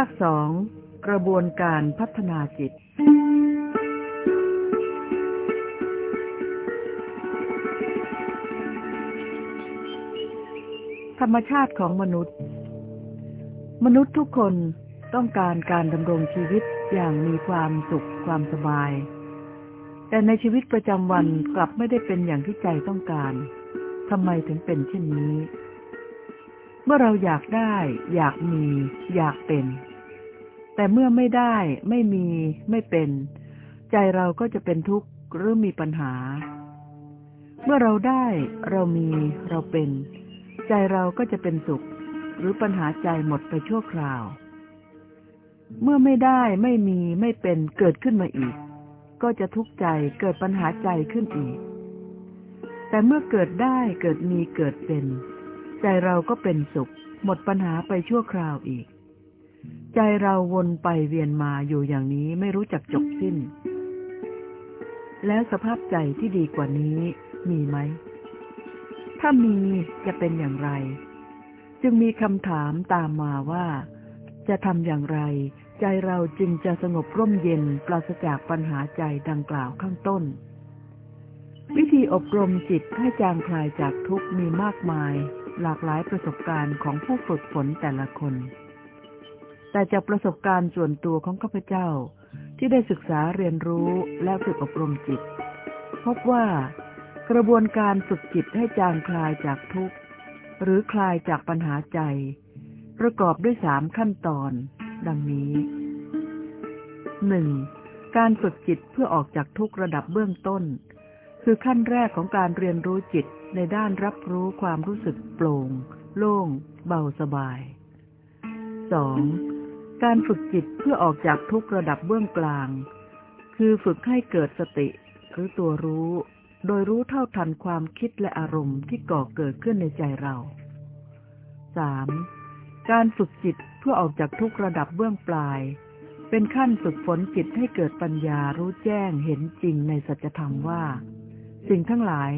าคสองกระบวนการพัฒนาจิต ธรรมชาติของมนุษย์ มนุษย์ทุกคนต้องการการดำรงชีวิตอย่างมีความสุขความสบาย แต่ในชีวิตประจำวันกลับไม่ได้เป็นอย่างที่ใจต้องการทำไมถึงเป็นเช่นนี้ เมื่อเราอยากได้ อยากมี อยากเป็น แต่เมื่อไม่ได้ไม่มี ไม่เป็น ใจเราก็จะเป็นทุกข์หรือมีปัญหา เมื่อเราได้ เรามี เราเป็น ใจเราก็จะเป็นสุข หรือปัญหาใจหมดไปชั่วคราว เมื่อไม่ได้ไม่มี ไม่เป็นเกิดขึ้นมาอีก ก็จะทุกข์ใจเกิดปัญหาใจขึ้นอีก แต่เมื่อเกิดได้เกิดมีเกิดเป็น ใจเราก็เป็นสุข หมดปัญหาไปชั่วคราวอีก ใจเราวนไปเวียนมาอยู่อย่างนี้ไม่รู้จักจบสิ้น แล้วสภาพใจที่ดีกว่านี้มีไหม ถ้ามีจะเป็นอย่างไร จึงมีคำถามตามมาว่า จะทำอย่างไร ใจเราจึงจะสงบร่มเย็นปราศจากปัญหาใจดังกล่าวข้างต้น วิธีอบรมจิตให้จางคลายจากทุกข์มีมากมาย หลากหลายประสบการณ์ของผู้ฝึกฝนแต่ละคน แต่จากประสบการณ์ส่วนตัวของข้าพเจ้า ที่ได้ศึกษาเรียนรู้และฝึกอบรมจิต พบว่ากระบวนการฝึกจิตให้จางคลายจากทุกข์ หรือคลายจากปัญหาใจ ประกอบด้วยสามขั้นตอน ดังนี้หนึ่งการฝึกจิตเพื่อออกจากทุกระดับเบื้องต้น คือขั้นแรกของการเรียนรู้จิตในด้านรับรู้ความรู้สึกโปร่ง โล่ง เบาสบาย 2. การฝึกจิตเพื่อออกจากทุกระดับเบื้องกลาง คือฝึกให้เกิดสติหรือตัวรู้ โดยรู้เท่าทันความคิดและอารมณ์ที่ก่อเกิดขึ้นในใจเรา 3. การฝึกจิตเพื่อออกจากทุกระดับเบื้องปลาย เป็นขั้นฝึกฝนจิตให้เกิดปัญญารู้แจ้งเห็นจริงในสัจธรรมว่า สิ่งทั้งหลาย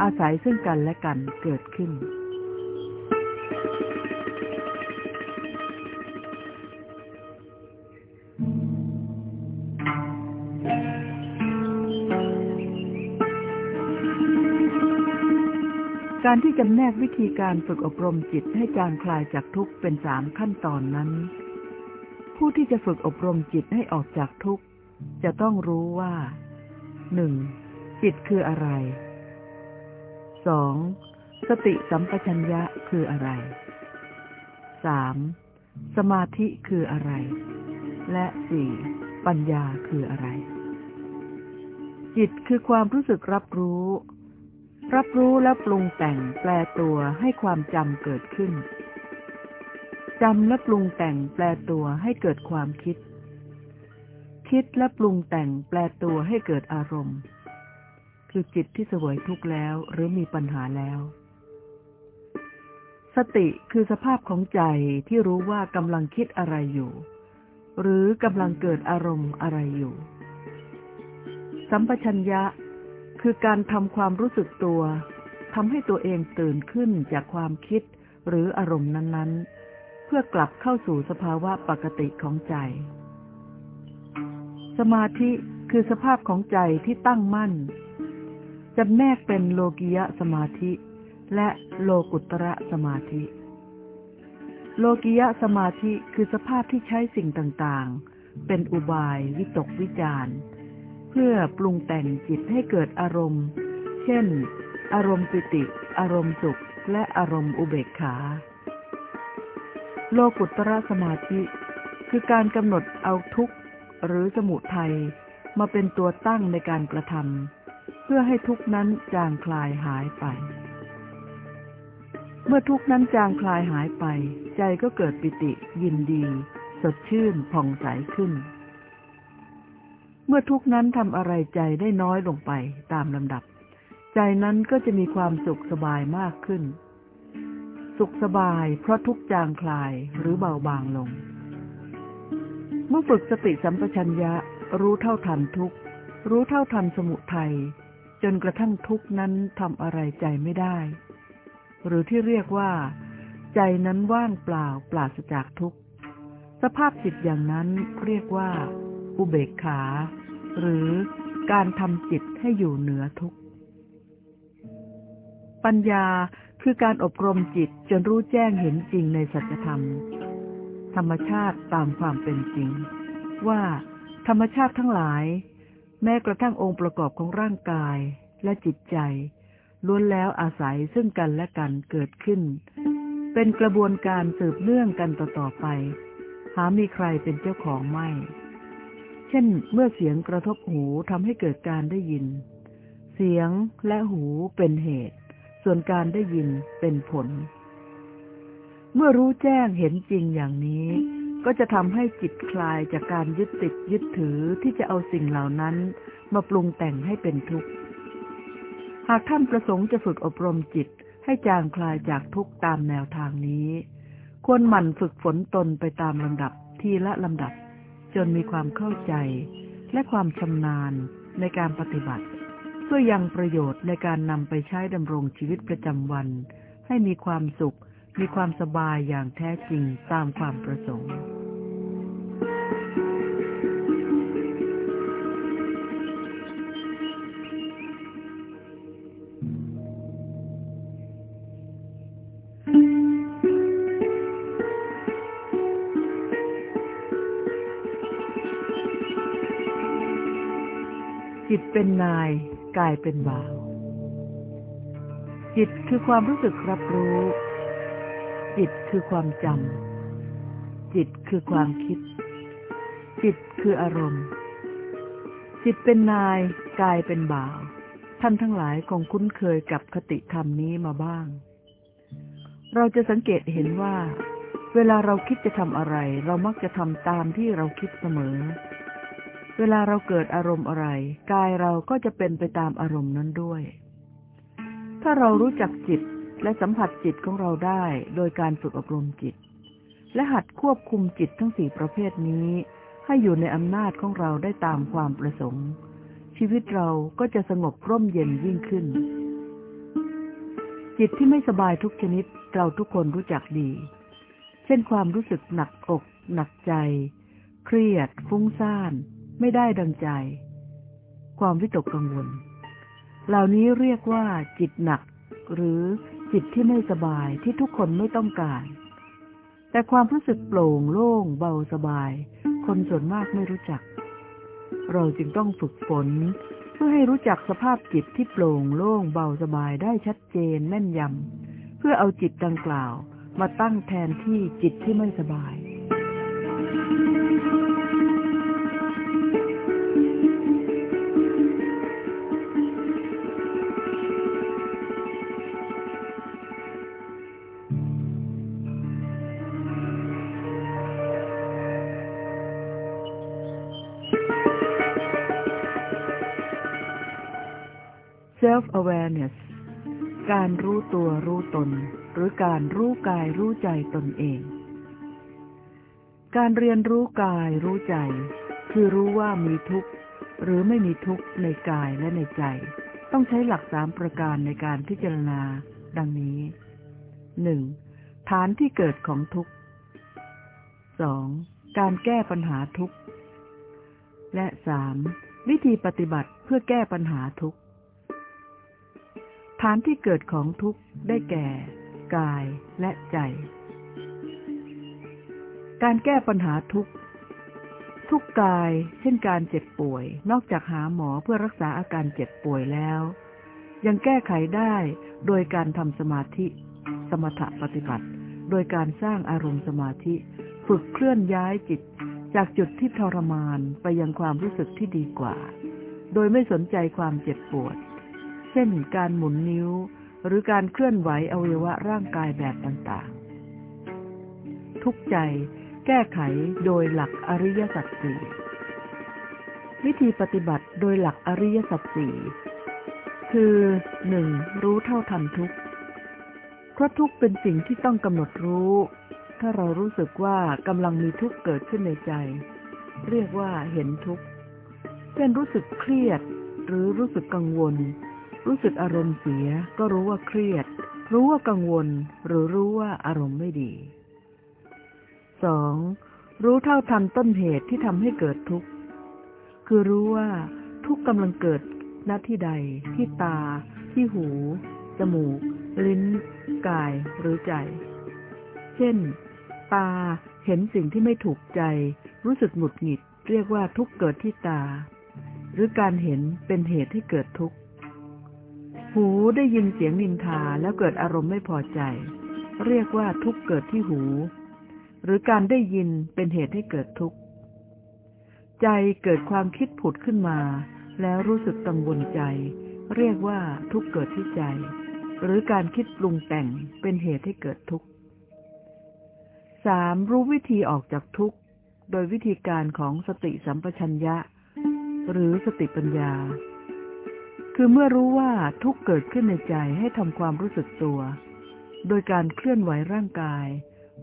อาศัยซึ่งกันและกันเกิดขึ้น การที่จำแนกวิธีการฝึกอบรมจิตให้จางคลายจากทุกข์เป็นสามขั้นตอนนั้น ผู้ที่จะฝึกอบรมจิตให้ออกจากทุกข์ จะต้องรู้ว่าหนึ่งจิตคืออะไรสองสติสัมปชัญญะคืออะไรสามสมาธิคืออะไร และสี่ปัญญาคืออะไร จิตคือความรู้สึกรับรู้ รับรู้และปรุงแต่งแปลตัวให้ความจำเกิดขึ้นจำและปรุงแต่งแปลตัวให้เกิดความคิด คิดและปรุงแต่งแปลตัวให้เกิดอารมณ์ คือจิตที่เสวยทุกข์แล้วหรือมีปัญหาแล้ว สติคือสภาพของใจที่รู้ว่ากำลังคิดอะไรอยู่ หรือกำลังเกิดอารมณ์อะไรอยู่ สัมปชัญญะ คือการทำความรู้สึกตัวทำให้ตัวเองตื่นขึ้นจากความคิดหรืออารมณ์นั้น ๆ เพื่อกลับเข้าสู่สภาวะปกติของใจ สมาธิคือสภาพของใจที่ตั้งมั่นจำแนกเป็นโลกิยะสมาธิ และโลกุตระสมาธิ โลกิยะสมาธิคือสภาพที่ใช้สิ่งต่าง ๆ เป็นอุบายวิตกวิจาร เพื่อปรุงแต่งจิตให้เกิดอารมณ์ เช่น อารมณ์ปิติ อารมณ์สุข และอารมณ์อุเบกขา โลกุตระสมาธิ คือการกำหนดเอาทุกข์หรือสมุทัยมาเป็นตัวตั้งในการกระทำเพื่อให้ทุกนั้นจางคลายหายไป เมื่อทุกนั้นจางคลายหายไป ใจก็เกิดปิติยินดี สดชื่นผ่องใสขึ้น เมื่อทุกนั้นทำอะไรใจได้น้อยลงไปตามลำดับ ใจนั้นก็จะมีความสุขสบายมากขึ้น สุขสบายเพราะทุกจางคลายหรือเบาบางลง เมื่อฝึกสติสัมปชัญญะรู้เท่าทันทุกรู้เท่าทันสมุทัยจนกระทั่งทุกนั้นทำอะไรใจไม่ได้ หรือที่เรียกว่า ใจนั้นว่างเปล่าปราศจากทุกสภาพจิตอย่างนั้นเรียกว่า อุเบกขา หรือการทำจิตให้อยู่เหนือทุกข์ ปัญญาคือการอบรมจิตจนรู้แจ้งเห็นจริงในสัจธรรม ธรรมชาติตามความเป็นจริง ว่าธรรมชาติทั้งหลาย แม้กระทั่งองค์ประกอบของร่างกายและจิตใจ ล้วนแล้วอาศัยซึ่งกันและกันเกิดขึ้น เป็นกระบวนการสืบเนื่องกันต่อๆไป หามีใครเป็นเจ้าของไม่ เช่น เมื่อเสียงกระทบหูทำให้เกิดการได้ยิน เสียงและหูเป็นเหตุ ส่วนการได้ยินเป็นผล เมื่อรู้แจ้งเห็นจริงอย่างนี้ ก็จะทำให้จิตคลายจากการยึดติดยึดถือที่จะเอาสิ่งเหล่านั้น มาปรุงแต่งให้เป็นทุกข์ หากท่านประสงค์จะฝึกอบรมจิตให้จางคลายจากทุกข์ตามแนวทางนี้ ควรหมั่นฝึกฝนตนไปตามลำดับทีละลำดับ จนมีความเข้าใจและความชำนาญในการปฏิบัติ เพื่อยังประโยชน์ในการนำไปใช้ดำรงชีวิตประจำวัน ให้มีความสุข มีความสบายอย่างแท้จริงตามความประสงค์ เป็นนายกายเป็นบ่าว จิตคือความรู้สึกรับรู้ จิตคือความจำจิตคือความคิด จิตคืออารมณ์ จิตเป็นนายกายเป็นบ่าว ท่านทั้งหลายคงคุ้นเคยกับคติธรรมนี้มาบ้าง เราจะสังเกตเห็นว่า เวลาเราคิดจะทำอะไร เรามักจะทำตามที่เราคิดเสมอ เวลาเราเกิดอารมณ์อะไร กายเราก็จะเป็นไปตามอารมณ์นั้นด้วย ถ้าเรารู้จักจิตและสัมผัสจิตของเราได้โดยการฝึกอบรมจิต และหัดควบคุมจิตทั้งสี่ประเภทนี้ ให้อยู่ในอำนาจของเราได้ตามความประสงค์ ชีวิตเราก็จะสงบร่มเย็นยิ่งขึ้น จิตที่ไม่สบายทุกชนิดเราทุกคนรู้จักดี เช่นความรู้สึกหนักอก หนักใจ เครียด ฟุ้งซ่าน ไม่ได้ดังใจ ความวิตกกังวล เหล่านี้เรียกว่าจิตหนัก หรือจิตที่ไม่สบายที่ทุกคนไม่ต้องการ แต่ความรู้สึกโปร่งโล่ง เบาสบาย คนส่วนมากไม่รู้จัก เราจึงต้องฝึกฝน เพื่อให้รู้จักสภาพจิตที่โปร่งโล่ง เบาสบายได้ชัดเจนแม่นยำเพื่อเอาจิตดังกล่าวมาตั้งแทนที่จิตที่ไม่สบาย self awareness การรู้ตัวรู้ตน หรือการรู้กายรู้ใจตนเอง การเรียนรู้กายรู้ใจ คือรู้ว่ามีทุกข์ หรือไม่มีทุกข์ในกายและในใจ ต้องใช้หลักสามประการในการพิจารณา ดังนี้หนึ่งฐานที่เกิดของทุกข์สองการแก้ปัญหาทุกข์ และสามวิธีปฏิบัติเพื่อแก้ปัญหาทุกข์ ฐานที่เกิดของทุกข์ได้แก่ กายและใจ การแก้ปัญหาทุกข์ ทุกกาย เช่นการเจ็บป่วย นอกจากหาหมอเพื่อรักษาอาการเจ็บป่วยแล้ว ยังแก้ไขได้โดยการทำสมาธิ สมถปฏิบัติ โดยการสร้างอารมณ์สมาธิ ฝึกเคลื่อนย้ายจิต จากจุดที่ทรมานไปยังความรู้สึกที่ดีกว่า โดยไม่สนใจความเจ็บปวด เช่นการหมุนนิ้ว หรือการเคลื่อนไหวอวัยวะร่างกายแบบต่างๆ ทุกใจแก้ไขโดยหลักอริยสัจสี่วิธีปฏิบัติโดยหลักอริยสัจสี่คือหนึ่งรู้เท่าทันทุกเพราะทุกเป็นสิ่งที่ต้องกำหนดรู้ ถ้าเรารู้สึกว่ากำลังมีทุกข์เกิดขึ้นในใจ เรียกว่าเห็นทุกข์เป็นรู้สึกเครียดหรือรู้สึกกังวล รู้สึกอารมณ์เสีย ก็รู้ว่าเครียด รู้ว่ากังวล หรือรู้ว่าอารมณ์ไม่ดี สองรู้เท่าทันต้นเหตุที่ทำให้เกิดทุกข์ คือรู้ว่าทุกข์กำลังเกิดณที่ใด ที่ตา ที่หู จมูก ลิ้น กาย หรือใจ เช่น ตาเห็นสิ่งที่ไม่ถูกใจ รู้สึกหงุดหงิด เรียกว่าทุกข์เกิดที่ตา หรือการเห็นเป็นเหตุให้เกิดทุกข์ หูได้ยินเสียงนินทาแล้วเกิดอารมณ์ไม่พอใจ เรียกว่าทุกเกิดที่หู หรือการได้ยินเป็นเหตุให้เกิดทุกข์ ใจเกิดความคิดผุดขึ้นมา แล้วรู้สึกกังวลใจ เรียกว่าทุกเกิดที่ใจ หรือการคิดปรุงแต่งเป็นเหตุให้เกิดทุกข์สามรู้วิธีออกจากทุกข์ โดยวิธีการของสติสัมปชัญญะ หรือสติปัญญา คือเมื่อรู้ว่าทุกเกิดขึ้นในใจให้ทำความรู้สึกตัว โดยการเคลื่อนไหวร่างกาย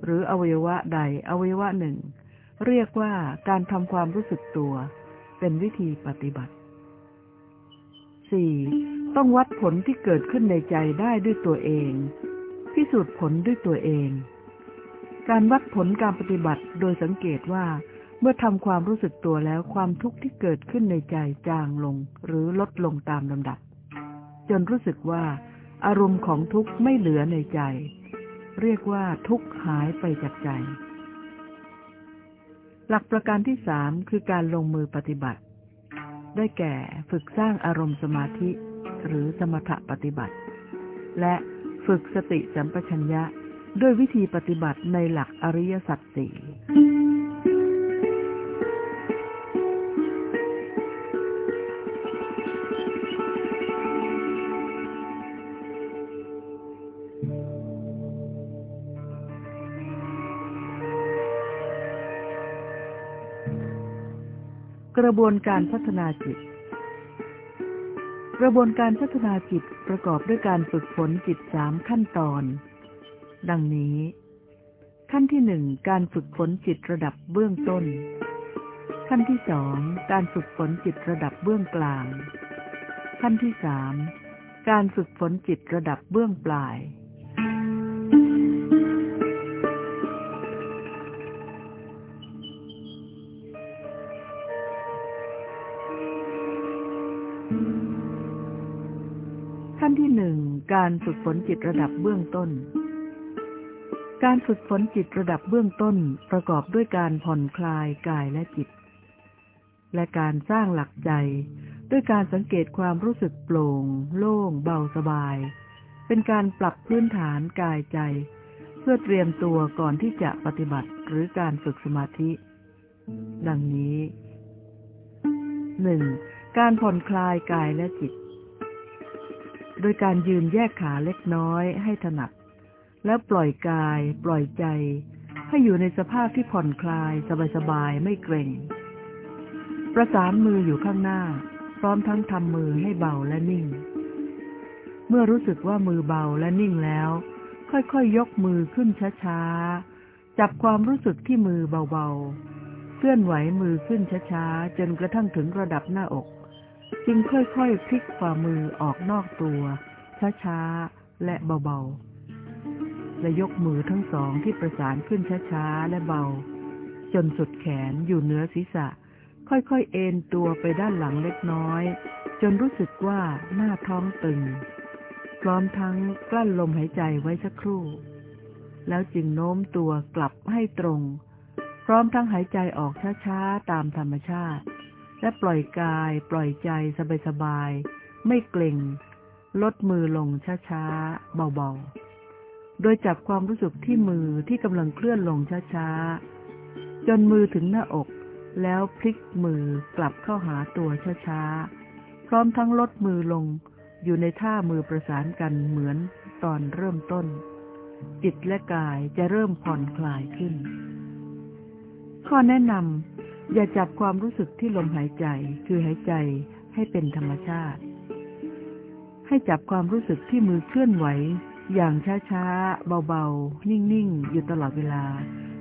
หรืออวัยวะใดอวัยวะหนึ่ง เรียกว่าการทำความรู้สึกตัว เป็นวิธีปฏิบัติ 4. ต้องวัดผลที่เกิดขึ้นในใจได้ด้วยตัวเอง พิสูจน์ผลด้วยตัวเอง การวัดผลการปฏิบัติโดยสังเกตว่า เมื่อทำความรู้สึกตัวแล้วความทุกข์ที่เกิดขึ้นในใจจางลง หรือลดลงตามลำดับ จนรู้สึกว่า อารมณ์ของทุกข์ไม่เหลือในใจ เรียกว่าทุกข์หายไปจากใจ หลักประการที่สามคือการลงมือปฏิบัติ ได้แก่ฝึกสร้างอารมณ์สมาธิ หรือสมถปฏิบัติ และฝึกสติสัมปชัญญะด้วยวิธีปฏิบัติในหลักอริยสัจสี่ กระบวนการพัฒนาจิต กระบวนการพัฒนาจิตประกอบด้วยการฝึกฝนจิตสามขั้นตอน ดังนี้ ขั้นที่หนึ่งการฝึกฝนจิตระดับเบื้องต้น ขั้นที่สองการฝึกฝนจิตระดับเบื้องกลาง ขั้นที่สามการฝึกฝนจิตระดับเบื้องปลาย ขั้นที่หนึ่งการฝึกฝนจิตระดับเบื้องต้น การฝึกฝนจิตระดับเบื้องต้นประกอบด้วยการผ่อนคลายกายและจิต และการสร้างหลักใจ ด้วยการสังเกตความรู้สึกโปร่ง โล่ง เบาสบาย เป็นการปรับพื้นฐานกายใจ เพื่อเตรียมตัวก่อนที่จะปฏิบัติหรือการฝึกสมาธิ ดังนี้หนึ่งการผ่อนคลายกายและจิต โดยการยืนแยกขาเล็กน้อยให้ถนัด แล้วปล่อยกาย ปล่อยใจ ให้อยู่ในสภาพที่ผ่อนคลาย สบายๆ ไม่เกร็ง ประสานมืออยู่ข้างหน้า พร้อมทั้งทำมือให้เบาและนิ่ง เมื่อรู้สึกว่ามือเบาและนิ่งแล้ว ค่อยๆยยกมือขึ้นช้าๆ จับความรู้สึกที่มือเบาๆ เคลื่อนไหวมือขึ้นช้าๆ จนกระทั่งถึงระดับหน้าอก จึงค่อยๆพลิกฝ่ามือออกนอกตัว ช้าๆ และเบาๆ และยกมือทั้งสองที่ประสานขึ้นช้าๆ และเบา จนสุดแขนอยู่เหนือศีรษะ ค่อยๆ เอนตัวไปด้านหลังเล็กน้อย จนรู้สึกว่าหน้าท้องตึง พร้อมทั้งกลั้นลมหายใจไว้สักครู่ แล้วจึงโน้มตัวกลับให้ตรง พร้อมทั้งหายใจออกช้าๆ ตามธรรมชาติ และปล่อยกาย ปล่อยใจสบายๆไม่เกร็ง ลดมือลงช้าๆเบาๆ โดยจับความรู้สึกที่มือที่กำลังเคลื่อนลงช้าๆ จนมือถึงหน้าอก แล้วพลิกมือกลับเข้าหาตัวช้าๆ พร้อมทั้งลดมือลง อยู่ในท่ามือประสานกันเหมือนตอนเริ่มต้น จิตและกายจะเริ่มผ่อนคลายขึ้น ข้อแนะนำ อย่าจับความรู้สึกที่ลมหายใจคือหายใจให้เป็นธรรมชาติ ให้จับความรู้สึกที่มือเคลื่อนไหว อย่างช้าๆ เบาๆ นิ่งๆ อยู่ตลอดเวลา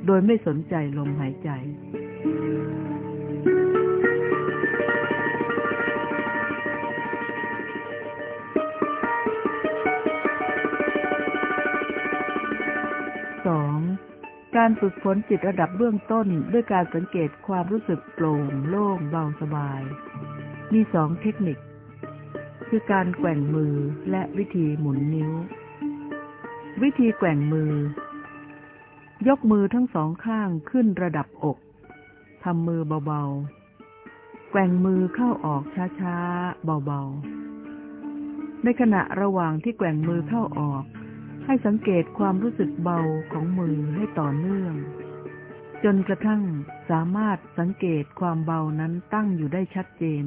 โดยไม่สนใจลมหายใจ การฝึกฝนจิตระดับเบื้องต้นด้วยการสังเกตความรู้สึกโปร่งโล่งเบาสบาย มีสองเทคนิค คือการแกว่งมือและวิธีหมุนนิ้ว วิธีแกว่งมือ ยกมือทั้งสองข้างขึ้นระดับอกทำมือเบาๆ แกว่งมือเข้าออกช้าๆ เบาๆ ในขณะระหว่างที่แกว่งมือเข้าออก ให้สังเกตความรู้สึกเบาของมือให้ต่อเนื่อง จนกระทั่งสามารถสังเกตความเบานั้นตั้งอยู่ได้ชัดเจน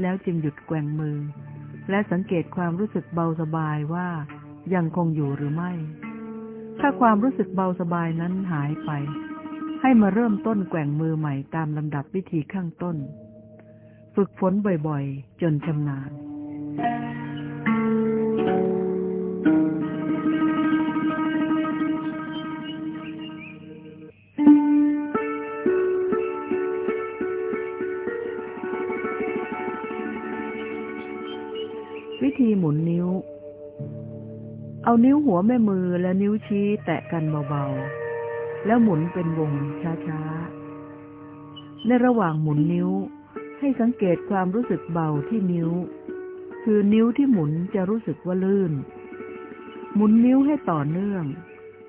แล้วจึงหยุดแกว่งมือ และสังเกตความรู้สึกเบาสบายว่ายังคงอยู่หรือไม่ ถ้าความรู้สึกเบาสบายนั้นหายไป ให้มาเริ่มต้นแกว่งมือใหม่ตามลำดับวิธีข้างต้น ฝึกฝนบ่อยๆ จนชำนาญ ธีหมุนนิ้ว เอานิ้วหัวแม่มือและนิ้วชี้แตะกันเบาๆ แล้วหมุนเป็นวงช้าๆ ในระหว่างหมุนนิ้วให้สังเกตความรู้สึกเบาที่นิ้ว คือนิ้วที่หมุนจะรู้สึกว่าลื่น หมุนนิ้วให้ต่อเนื่อง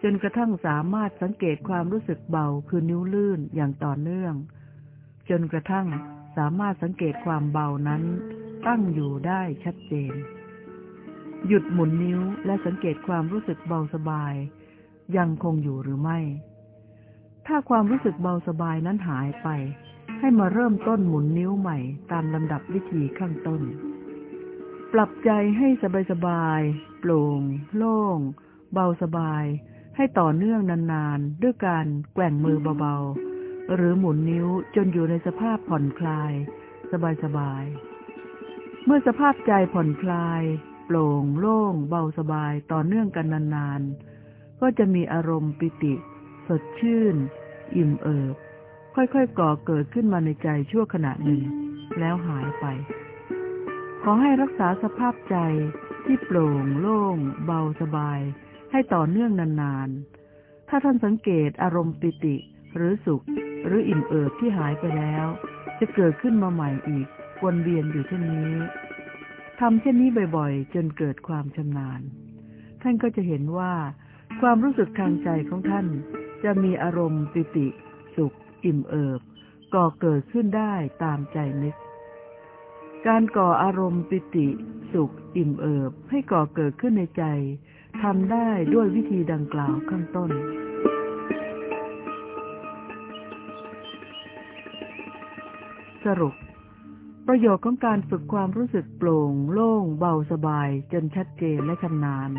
จนกระทั่งสามารถสังเกตความรู้สึกเบาคือนิ้วลื่นอย่างต่อเนื่อง จนกระทั่งสามารถสังเกตความเบานั้นตั้งอยู่ได้ชัดเจน หยุดหมุนนิ้วและสังเกตความรู้สึกเบาสบาย ยังคงอยู่หรือไม่ ถ้าความรู้สึกเบาสบายนั้นหายไป ให้มาเริ่มต้นหมุนนิ้วใหม่ตามลำดับวิธีข้างต้น ปรับใจให้สบายๆโปร่ง โล่ง เบาสบาย ให้ต่อเนื่องนานๆ ด้วยการแกว่งมือเบาๆ หรือหมุนนิ้วจนอยู่ในสภาพผ่อนคลาย สบายๆ เมื่อสภาพใจผ่อนคลาย โปร่งโล่ง เบาสบายต่อเนื่องกันนานๆ ก็จะมีอารมณ์ปิติ สดชื่น อิ่มเอิบ ค่อยๆก่อเกิดขึ้นมาในใจชั่วขณะหนึ่ง แล้วหายไป ขอให้รักษาสภาพใจที่โปร่งโล่ง เบาสบาย ให้ต่อเนื่องนานๆ ถ้าท่านสังเกตอารมณ์ปิติ หรือสุข หรืออิ่มเอิบที่หายไปแล้ว จะเกิดขึ้นมาใหม่อีกวนเวียนอยู่เช่นนี้ ทำเช่นนี้บ่อยๆ จนเกิดความชำนาญ ท่านก็จะเห็นว่า ความรู้สึกทางใจของท่าน จะมีอารมณ์ปิติ สุข อิ่มเอิบ ก่อเกิดขึ้นได้ตามใจนึก การก่ออารมณ์ปิติ สุข อิ่มเอิบ ให้ก่อเกิดขึ้นในใจทำได้ด้วยวิธีดังกล่าวข้างต้นสรุป ประโยชน์ของการฝึกความรู้สึกโปร่ง โล่ง เบาสบาย จนชัดเจนและชำนาญ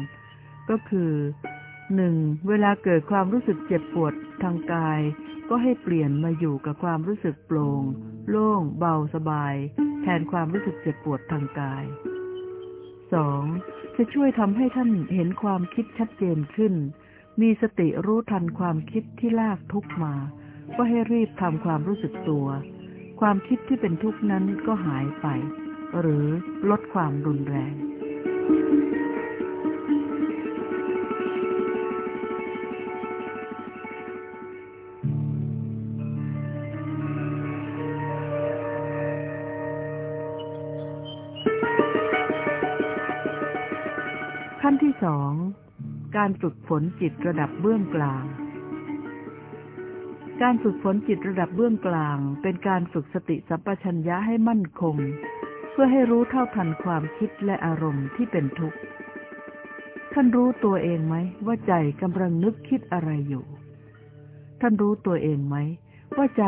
ก็คือหนึ่งเวลาเกิดความรู้สึกเจ็บปวดทางกาย ก็ให้เปลี่ยนมาอยู่กับความรู้สึกโปร่ง โล่ง เบาสบาย แทนความรู้สึกเจ็บปวดทางกายสองจะช่วยทำให้ท่านเห็นความคิดชัดเจนขึ้น มีสติรู้ทันความคิดที่ลากทุกมา ก็ให้รีบทำความรู้สึกตัว ความคิดที่เป็นทุกข์นั้นก็หายไป หรือลดความรุนแรงขั้นที่สองการฝึกฝนจิตระดับเบื้องกลาง การฝึกฝนจิตระดับเบื้องกลาง เป็นการฝึกสติสัมปชัญญะให้มั่นคง เพื่อให้รู้เท่าทันความคิดและอารมณ์ที่เป็นทุกข์ท่านรู้ตัวเองไหมว่าใจกำลังนึกคิดอะไรอยู่ ท่านรู้ตัวเองไหมว่าใจ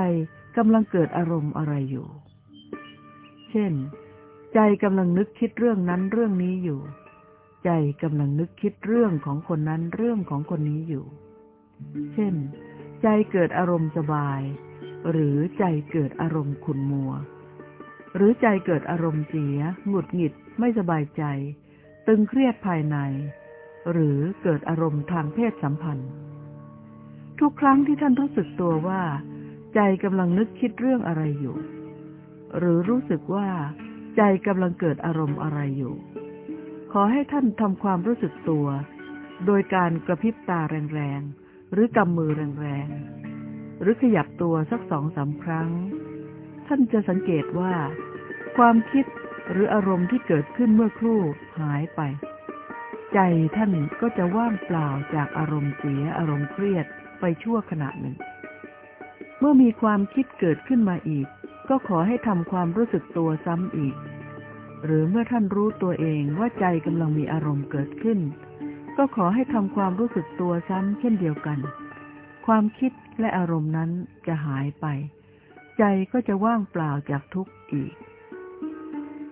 กำลังเกิดอารมณ์อะไรอยู่ เช่น ใจกำลังนึกคิดเรื่องนั้นเรื่องนี้อยู่ ใจกำลังนึกคิดเรื่องของคนนั้นเรื่องของคนนี้อยู่ เช่น ใจเกิดอารมณ์สบาย หรือใจเกิดอารมณ์ขุ่นมัว หรือใจเกิดอารมณ์เสีย หงุดหงิดไม่สบายใจ ตึงเครียดภายใน หรือเกิดอารมณ์ทางเพศสัมพันธ์ ทุกครั้งที่ท่านรู้สึกตัวว่า ใจกำลังนึกคิดเรื่องอะไรอยู่ หรือรู้สึกว่า ใจกำลังเกิดอารมณ์อะไรอยู่ ขอให้ท่านทำความรู้สึกตัว โดยการกระพริบตาแรง หรือกำมือแรงๆ หรือขยับตัวสักสองสาครั้ง ท่านจะสังเกตว่า ความคิดหรืออารมณ์ที่เกิดขึ้นเมื่อครู่หายไป ใจท่านก็จะว่างเปล่าจากอารมณ์เสียอารมณ์เครียดไปชั่วขณะหนึ่ง เมื่อมีความคิดเกิดขึ้นมาอีก ก็ขอให้ทำความรู้สึกตัวซ้ำอีก หรือเมื่อท่านรู้ตัวเองว่าใจกำลังมีอารมณ์เกิดขึ้น ก็ขอให้ทำความรู้สึกตัวซ้ำเช่นเดียวกัน ความคิดและอารมณ์นั้นจะหายไป ใจก็จะว่างเปล่าจากทุกข์อีก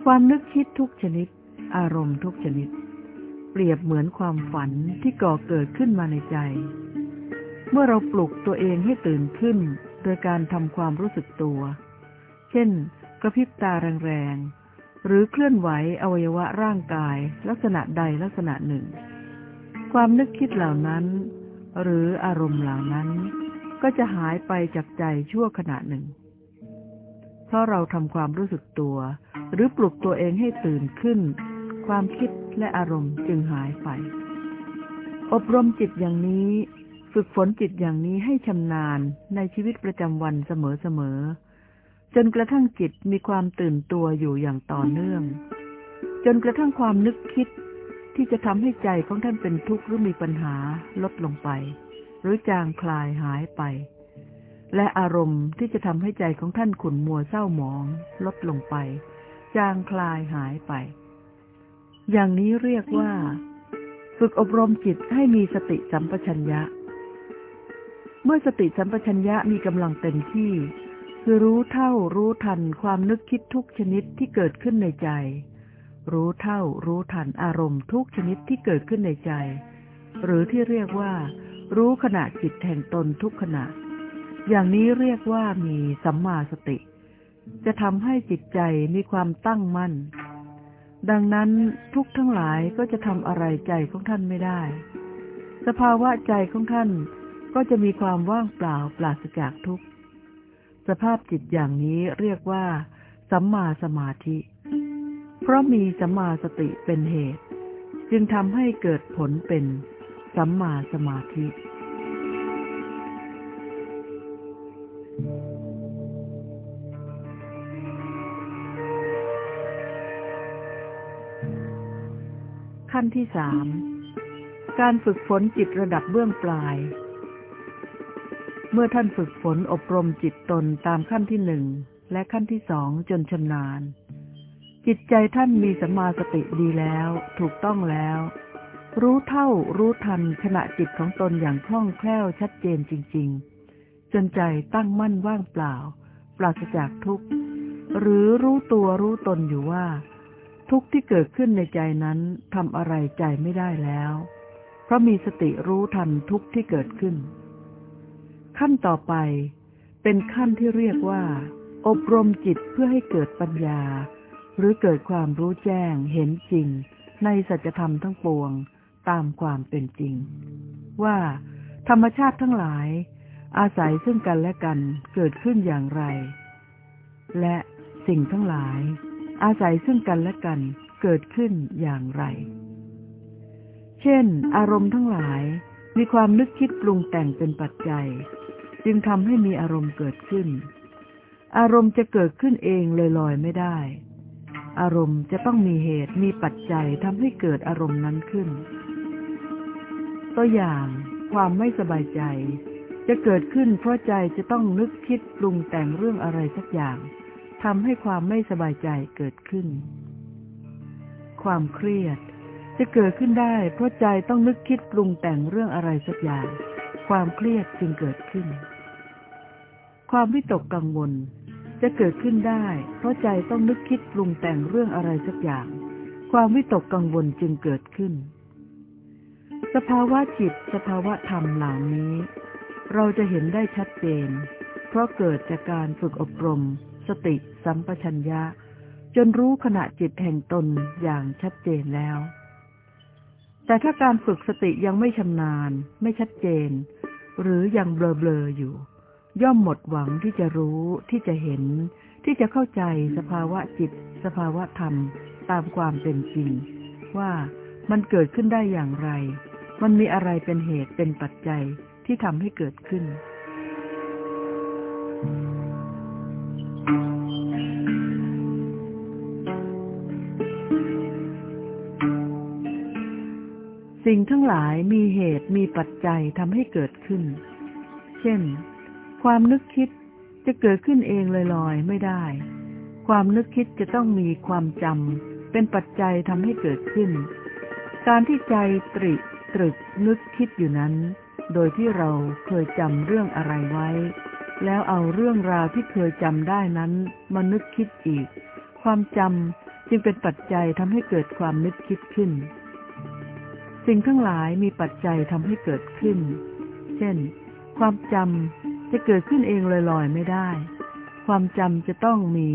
ความนึกคิดทุกชนิด อารมณ์ทุกชนิด เปรียบเหมือนความฝันที่ก่อเกิดขึ้นมาในใจ เมื่อเราปลุกตัวเองให้ตื่นขึ้น โดยการทำความรู้สึกตัว เช่น กระพริบตาแรงๆหรือเคลื่อนไหวอวัยวะร่างกายลักษณะใดลักษณะหนึ่ง ความนึกคิดเหล่านั้น หรืออารมณ์เหล่านั้น ก็จะหายไปจากใจชั่วขณะหนึ่ง เพราะเราทำความรู้สึกตัว หรือปลุกตัวเองให้ตื่นขึ้น ความคิดและอารมณ์จึงหายไป อบรมจิตอย่างนี้ ฝึกฝนจิตอย่างนี้ให้ชำนาญในชีวิตประจำวันเสมอๆจนกระทั่งจิตมีความตื่นตัวอยู่อย่างต่อเนื่อง จนกระทั่งความนึกคิด ที่จะทำให้ใจของท่านเป็นทุกข์หรือมีปัญหาลดลงไป หรือจางคลายหายไป และอารมณ์ที่จะทำให้ใจของท่านขุ่นมัวเศร้าหมอง ลดลงไป จางคลายหายไป อย่างนี้เรียกว่า ฝึกอบรมจิตให้มีสติสัมปชัญญะ เมื่อสติสัมปชัญญะมีกำลังเต็มที่ คือรู้เท่ารู้ทันความนึกคิดทุกชนิดที่เกิดขึ้นในใจ รู้เท่ารู้ทันอารมณ์ทุกชนิดที่เกิดขึ้นในใจ หรือที่เรียกว่า รู้ขณะจิตแห่งตนทุกขณะ อย่างนี้เรียกว่ามีสัมมาสติ จะทำให้จิตใจมีความตั้งมั่น ดังนั้นทุกทั้งหลายก็จะทำอะไรใจของท่านไม่ได้ สภาวะใจของท่านก็จะมีความว่างเปล่าปราศจากทุกสภาพจิตอย่างนี้เรียกว่า สัมมาสมาธิ ราะมีสัมมาสติเป็นเหตุ จึงทำให้เกิดผลเป็นสัมมาสมาธิ ขั้นที่สามการฝึกฝนจิตระดับเบื้องปลาย เมื่อท่านฝึกฝนอบรมจิตตนตามขั้นที่หนึ่งและขั้นที่สองจนชำนาญ จิตใจท่านมีสัมมาสติดีแล้ว ถูกต้องแล้ว รู้เท่ารู้ทันขณะจิตของตนอย่างคล่องแคล่วชัดเจนจริง ๆ จนใจตั้งมั่นว่างเปล่า ปราศจากทุกข์ หรือรู้ตัวรู้ตนอยู่ว่า ทุกข์ที่เกิดขึ้นในใจนั้นทำอะไรใจไม่ได้แล้ว เพราะมีสติรู้ทันทุกข์ที่เกิดขึ้น ขั้นต่อไปเป็นขั้นที่เรียกว่า อบรมจิตเพื่อให้เกิดปัญญา หรือเกิดความรู้แจ้งเห็นจริง ในสัจธรรมทั้งปวงตามความเป็นจริง ว่า ธรรมชาติทั้งหลาย อาศัยซึ่งกันและกันเกิดขึ้นอย่างไร และสิ่งทั้งหลาย อาศัยซึ่งกันและกันเกิดขึ้นอย่างไร เช่น อารมณ์ทั้งหลายมีความนึกคิดปรุงแต่งเป็นปัจจัย จึงทำให้มีอารมณ์เกิดขึ้น อารมณ์จะเกิดขึ้นเองลอยๆไม่ได้ อารมณ์จะต้องมีเหตุมีปัจจัยทำให้เกิดอารมณ์นั้นขึ้น ตัวอย่างความไม่สบายใจ จะเกิดขึ้นเพราะใจจะต้องนึกคิดปรุงแต่งเรื่องอะไรสักอย่างทำให้ความไม่สบายใจเกิดขึ้น ความเครียด จะเกิดขึ้นได้ เพราะใจต้องนึกคิดปรุงแต่งเรื่องอะไรสักอย่าง ความเครียดจึงเกิดขึ้น ความวิตกกังวล จะเกิดขึ้นได้ เพราะใจต้องนึกคิดปรุงแต่งเรื่องอะไรสักอย่าง ความวิตกกังวลจึงเกิดขึ้น สภาวะจิตสภาวะธรรมเหล่านี้ เราจะเห็นได้ชัดเจน เพราะเกิดจากการฝึกอบรม สติสัมปชัญญะ จนรู้ขณะจิตแห่งตนอย่างชัดเจนแล้ว แต่ถ้าการฝึกสติยังไม่ชำนาญ ไม่ชัดเจน หรือยังเบลอๆอยู่ ย่อมหมดหวังที่จะรู้ที่จะเห็น ที่จะเข้าใจสภาวะจิต สภาวะธรรม ตามความเป็นจริง ว่ามันเกิดขึ้นได้อย่างไร มันมีอะไรเป็นเหตุเป็นปัจจัยที่ทำให้เกิดขึ้น สิ่งทั้งหลายมีเหตุมีปัจจัยทำให้เกิดขึ้น เช่น ความนึกคิดจะเกิดขึ้นเองลอยๆ ไม่ได้ ความนึกคิดจะต้องมีความจำเป็นปัจจัยทำให้เกิดขึ้น การที่ใจตริตรึกนึกคิดอยู่นั้น โดยที่เราเคยจำเรื่องอะไรไว้ แล้วเอาเรื่องราวที่เคยจำได้นั้นมานึกคิดอีก ความจำจึงเป็นปัจจัยทำให้เกิดความนึกคิดขึ้น สิ่งทั้งหลายมีปัจจัยทำให้เกิดขึ้น เช่น ความจำ จะเกิดขึ้นเองลอยๆไม่ได้ ความจำจะต้องมี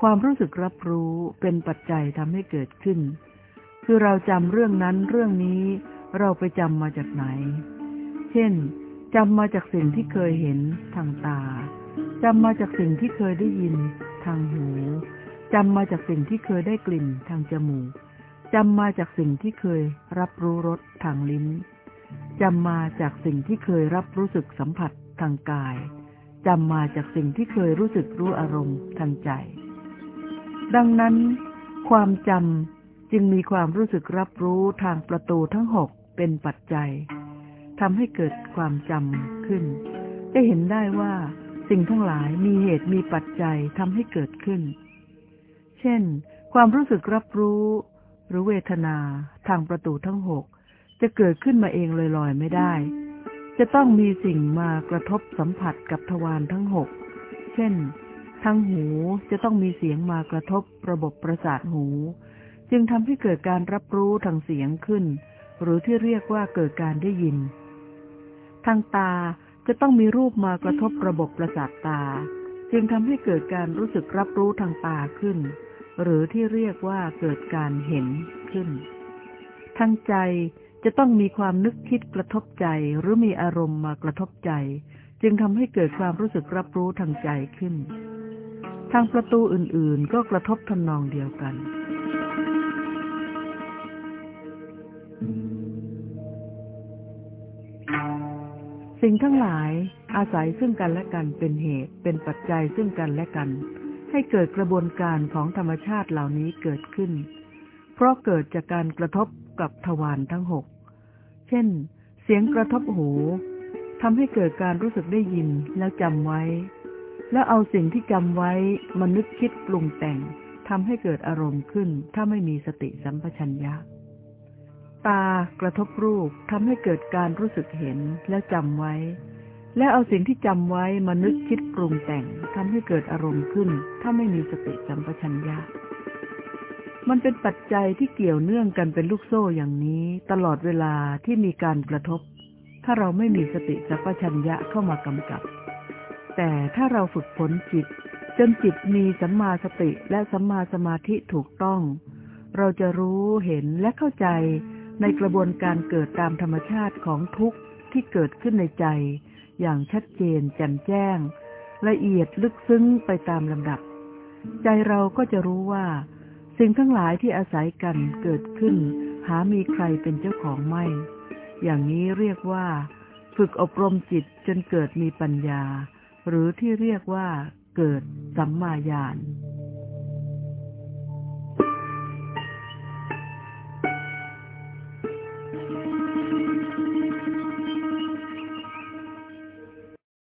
ความรู้สึกรับรู้เป็นปัจจัยทำให้เกิดขึ้น คือเราจำเรื่องนั้นเรื่องนี้เราไปจำมาจากไหน เช่นจำมาจากสิ่งที่เคยเห็นทางตาจำมาจากสิ่งที่เคยได้ยินทางหูจำมาจากสิ่งที่เคยได้กลิ่นทางจมูกจำมาจากสิ่งที่เคยรับรู้รสทางลิ้นจำมาจากสิ่งที่เคยรับรู้สึกสัมผัส ทางกายจำมาจากสิ่งที่เคยรู้สึกรู้อารมณ์ทางใจ ดังนั้น ความจำจึงมีความรู้สึกรับรู้ทางประตูทั้งหกเป็นปัจจัยทำให้เกิดความจำขึ้น จะเห็นได้ว่าสิ่งทั้งหลายมีเหตุมีปัจจัยทำให้เกิดขึ้น เช่น ความรู้สึกรับรู้ หรือเวทนาทางประตูทั้งหกจะเกิดขึ้นมาเองลอยๆไม่ได้ จะต้องมีสิ่งมากระทบสัมผัสกับทวารทั้งหก เช่น ทางหูจะต้องมีเสียงมากระทบระบบประสาทหู จึงทำให้เกิดการรับรู้ทางเสียงขึ้น หรือที่เรียกว่าเกิดการได้ยิน ทางตาจะต้องมีรูปมากระทบระบบประสาทตา จึงทำให้เกิดการรู้สึกรับรู้ทางตาขึ้น หรือที่เรียกว่าเกิดการเห็นขึ้น ทางใจ จะต้องมีความนึกคิดกระทบใจหรือมีอารมณ์มากระทบใจ จึงทำให้เกิดความรู้สึกรับรู้ทางใจขึ้น ทางประตูอื่นๆ ก็กระทบทำนองเดียวกัน สิ่งทั้งหลายอาศัยซึ่งกันและกันเป็นเหตุเป็นปัจจัยซึ่งกันและกัน ให้เกิดกระบวนการของธรรมชาติเหล่านี้เกิดขึ้น เพราะเกิดจากการกระทบกับทวารทั้งหก ช่น เสียงกระทบหูทำให้เกิดการรู้สึกได้ยินแล้วจำไว้ แล้วเอาสิ่งที่จำไว้มานึกคิดปรุงแต่งทำให้เกิดอารมณ์ขึ้น ถ้าไม่มีสติสัมปชัญญะ ตากระทบรูปทำให้เกิดการรู้สึกเห็นแล้วจำไว้ และเอาสิ่งที่จำไว้มานึกคิดปรุงแต่งทำให้เกิดอารมณ์ขึ้น ถ้าไม่มีสติสัมปชัญญะ มันเป็นปัจจัยที่เกี่ยวเนื่องกันเป็นลูกโซ่อย่างนี้ตลอดเวลาที่มีการกระทบ ถ้าเราไม่มีสติสัมปชัญญะเข้ามากำกับ แต่ถ้าเราฝึกฝนจิต จนจิตมีสัมมาสติและสัมมาสมาธิถูกต้อง เราจะรู้เห็นและเข้าใจในกระบวนการเกิดตามธรรมชาติของทุกข์ที่เกิดขึ้นในใจ อย่างชัดเจนแจ่มแจ้ง ละเอียดลึกซึ้งไปตามลำดับ ใจเราก็จะรู้ว่า สิ่งทั้งหลายที่อาศัยกันเกิดขึ้น หามีใครเป็นเจ้าของไม่ อย่างนี้เรียกว่า ฝึกอบรมจิตจนเกิดมีปัญญา หรือที่เรียกว่าเกิดสัมมาญาณ